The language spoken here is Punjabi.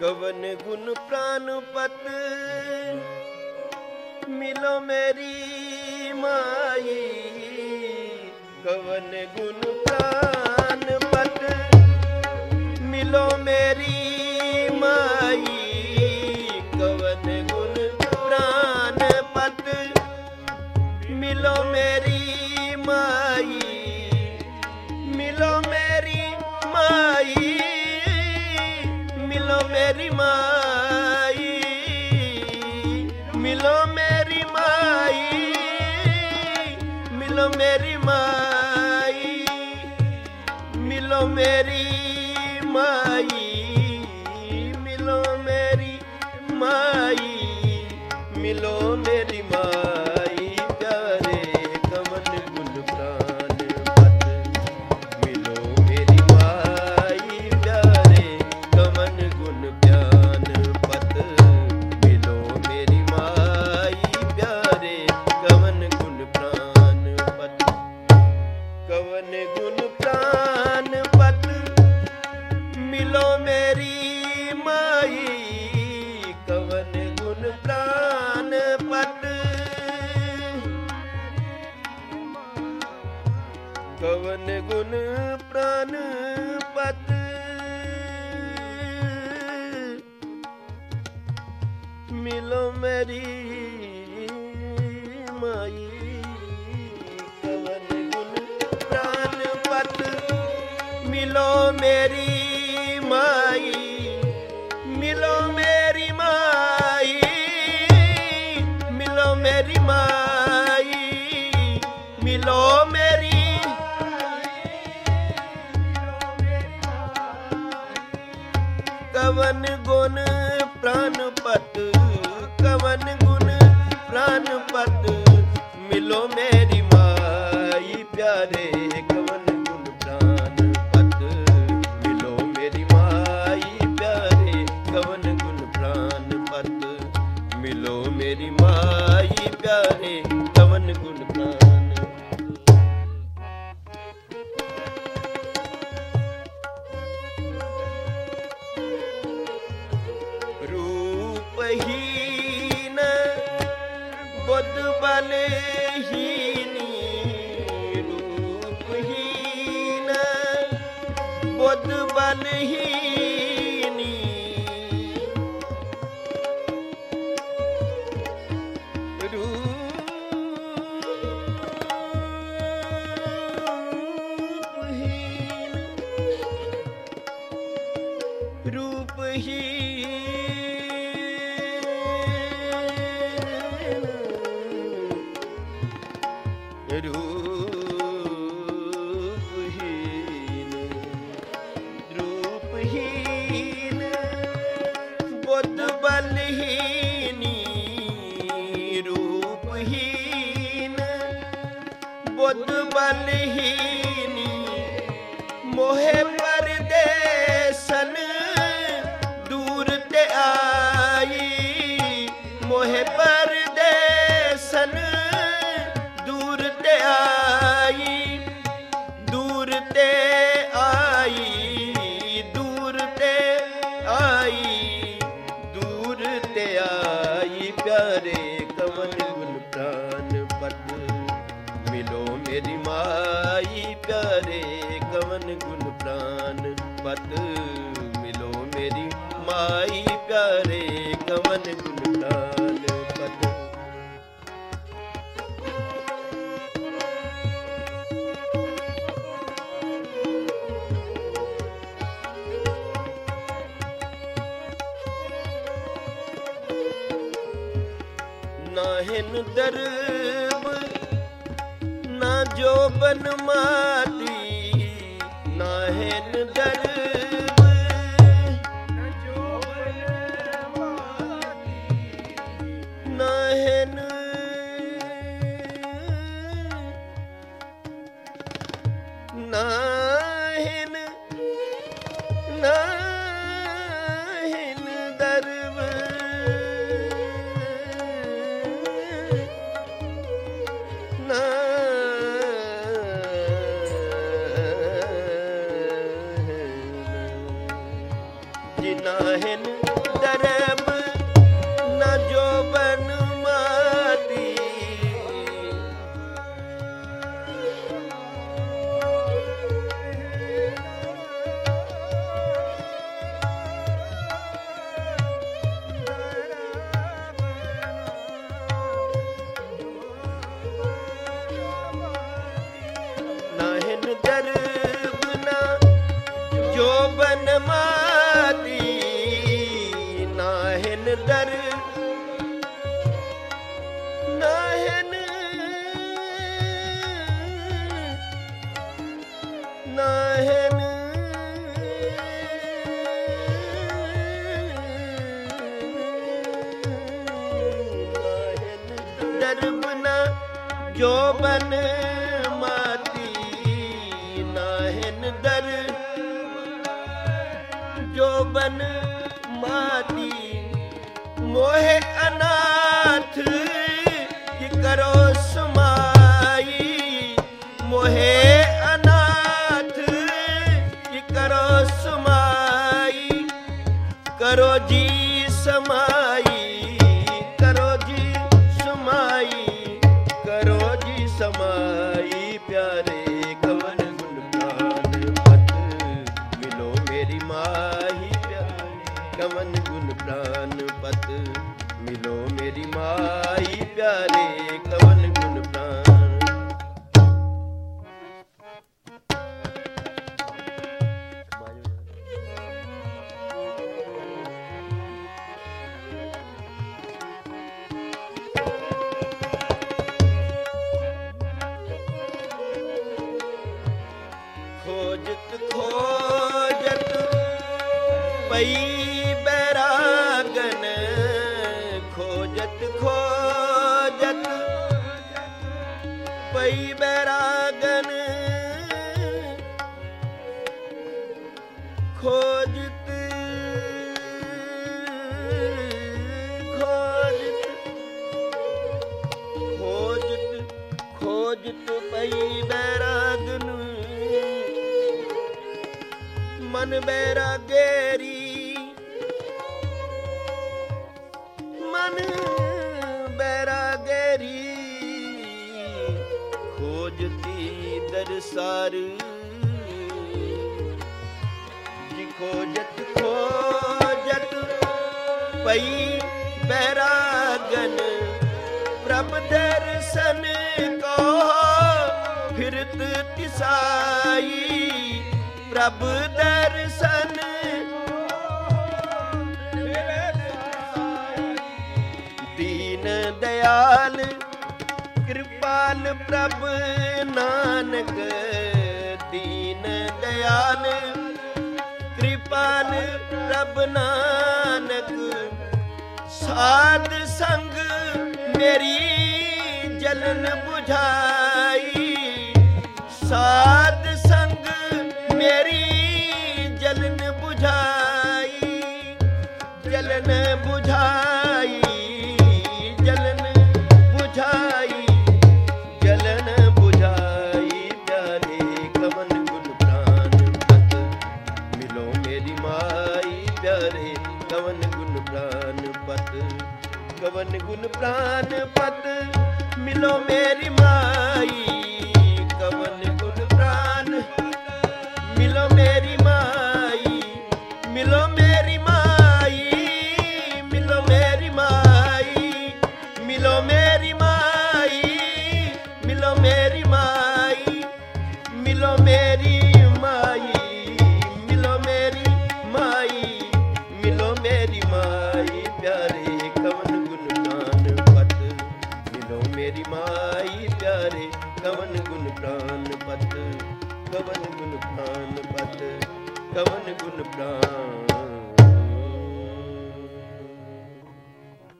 ਕਵਨ ਗੁਣ ਪ੍ਰਾਨ ਪਤ ਮਿਲੋ ਮੇਰੀ ਮਾਈ। ਕਵਨ ਗੁਣ ਪ੍ਰਾਨ ਪਤ ਮਿਲੋ ਮੇਰੀ ਮਾਈ। ਕਵਨ ਗੁਣ ਪ੍ਰਾਨ ਪਤ ਮਿਲੋ ਮੇਰੀ ਮਿਲੋ ਮੇਰੀ ਮਾਈ ਮਿਲੋ ਮੇਰੀ ਮਾਈ ਮਿਲੋ ਮੇਰੀ ਮਾਈ ਮਿਲੋ ਮੇਰੀ ਮਾਈ ਮਿਲੋ ਗੁਣ ਪ੍ਰਾਨ ਪਤ, ਮਿਲੋ ਮੇਰੀ ਮਾਈ। ਕਵਨ ਗੁਣ ਪ੍ਰਾਨ ਪਤ, ਕਵਨ ਗੁਣ ਪ੍ਰਾਨ ਪਤ। ਮਿਲੋ ਮੇਰੀ ਕਵਨ ਗੁਣ ਪ੍ਰਾਨ ਪਤ ਕਵਨ ਗੁਣ ਪ੍ਰਾਨ ਪਤ ਮਿਲੋ ਮੇਰੀ ਗੁਣ ਪ੍ਰਾਨ ਰੂਪਹੀਨ ਬੁੱਧ ਬਲਹੀਨੀ ਰੂਪਹੀਨ ਬੁੱਧ ਬਲਹੀਨੀ ਰੂਪਹੀਨ ਰੂਪਹੀਨ ਰੂਪਹੀਨ ਰੂਪਹੀਨ ਬੁੱਧ ਬਲਹੀਨੀ ਰੂਪਹੀਨ ਬੁੱਧ ਬਲਹੀਨੀ ਮੋਹਿ ਆਈ ਮੋਹਿ ਪਰਦੇਸਨ, ਦੂਰ ਤੇ ਆਈ, ਦੂਰ ਤੇ ਆਈ, ਦੂਰ ਤੇ ਆਈ, ਦੂਰ ਤੇ ਆਈ। ਪਿਆਰੇ ਕਵਨ ਗੁਣ ਪ੍ਰਾਨ ਪਤ, ਮਿਲੋ ਮੇਰੀ ਮਾਈ। ਪਿਆਰੇ ਕਵਨ ਗੁਣ ਪ੍ਰਾਨ ਪਤ, ਮਿਲੋ ਮੇਰੀ ਮਾਈ। ਪਿਆਰੇ ਕਮਨ ਗੁਣ ਪ੍ਰਾਨ ਨਾਹਿਨ ਦਰਬ ਨਾ ਜੋਬਨ ਮਾਤੀ ਨਾਹਿਨ ਦਰਬ। ਦਰਗਨਾ ਜੋ ਬਨ ਮਾਦੀ ਨਾਹਿਨ ਦਰ। ਨਾਹਿਨ ਨਾਹਿਨ। ਜੋ ਬਨ जोबन माती मोहे अनाथ कि करो समाई मोहे अनाथ कि करो समाई करो जी समाई ਮੇਰੀ ਮਾਈ ਪਿਆਰੇ ਕਵਨ ਗੁਣ ਪ੍ਰਾਨ ਖੋਜਤ ਖੋਜਤ ਪਈ ਮਨ ਬੈਰਾਗੇਰੀ। ਮਨ ਬੈਰਾਗੇਰੀ। ਖੋਜਤੀ ਦਰਸਾਰ। ਜੀ ਖੋਜਤ ਖੋਜਤ ਪਈ ਬੈਰਾਗਨ। ਪ੍ਰਭ ਦਰਸ਼ਨ ਕੋ ਫਿਰਤ ਤਿਸਾਈ। ਪ੍ਰਭ ਦਰਸ਼ਨ। ਦੀਨ ਦਿਆਲ, ਕਿਰਪਾਲ ਪ੍ਰਭ ਨਾਨਕ। ਦੀਨ ਦਿਆਲ, ਕਿਰਪਾਲ ਪ੍ਰਭ ਨਾਨਕ। ਸਾਧ ਸੰਗ ਮੇਰੀ ਜਲਨ 부ਝਾਈ ਗੁਣ ਪ੍ਰਾਨ ਪਤ ਮਿਲੋ ਮੇ ਕਵਨ ਗੁਣ ਪ੍ਰਾਨ